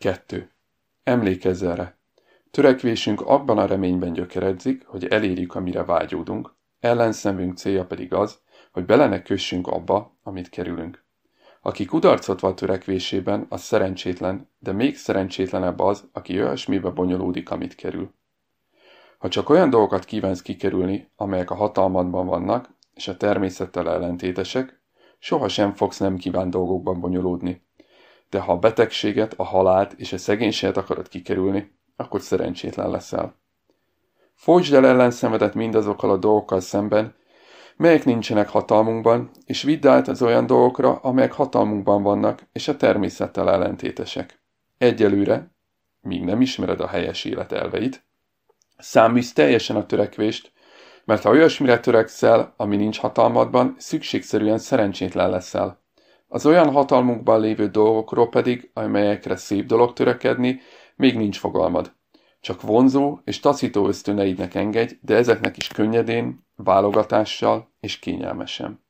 2. Emlékezz erre! Törekvésünk abban a reményben gyökeredzik, hogy elérjük, amire vágyódunk, ellenszemünk célja pedig az, hogy bele kössünk abba, amit kerülünk. Aki kudarcot val törekvésében, az szerencsétlen, de még szerencsétlenebb az, aki olyasmibe bonyolódik, amit kerül. Ha csak olyan dolgokat kívánsz kikerülni, amelyek a hatalmadban vannak, és a természettel ellentétesek, sohasem fogsz nem kíván dolgokban bonyolódni. De ha a betegséget, a halált és a szegénységet akarod kikerülni, akkor szerencsétlen leszel. Folytsd el ellenszenvedet mindazokkal a dolgokkal szemben, melyek nincsenek hatalmunkban, és vidd át az olyan dolgokra, amelyek hatalmunkban vannak, és a természettel ellentétesek. Egyelőre, míg nem ismered a helyes élet elveit, számíts teljesen a törekvést, mert ha olyasmire törekszel, ami nincs hatalmadban, szükségszerűen szerencsétlen leszel. Az olyan hatalmunkban lévő dolgokról pedig, amelyekre szép dolog törekedni, még nincs fogalmad. Csak vonzó és tacító ösztöneidnek engedj, de ezeknek is könnyedén, válogatással és kényelmesen.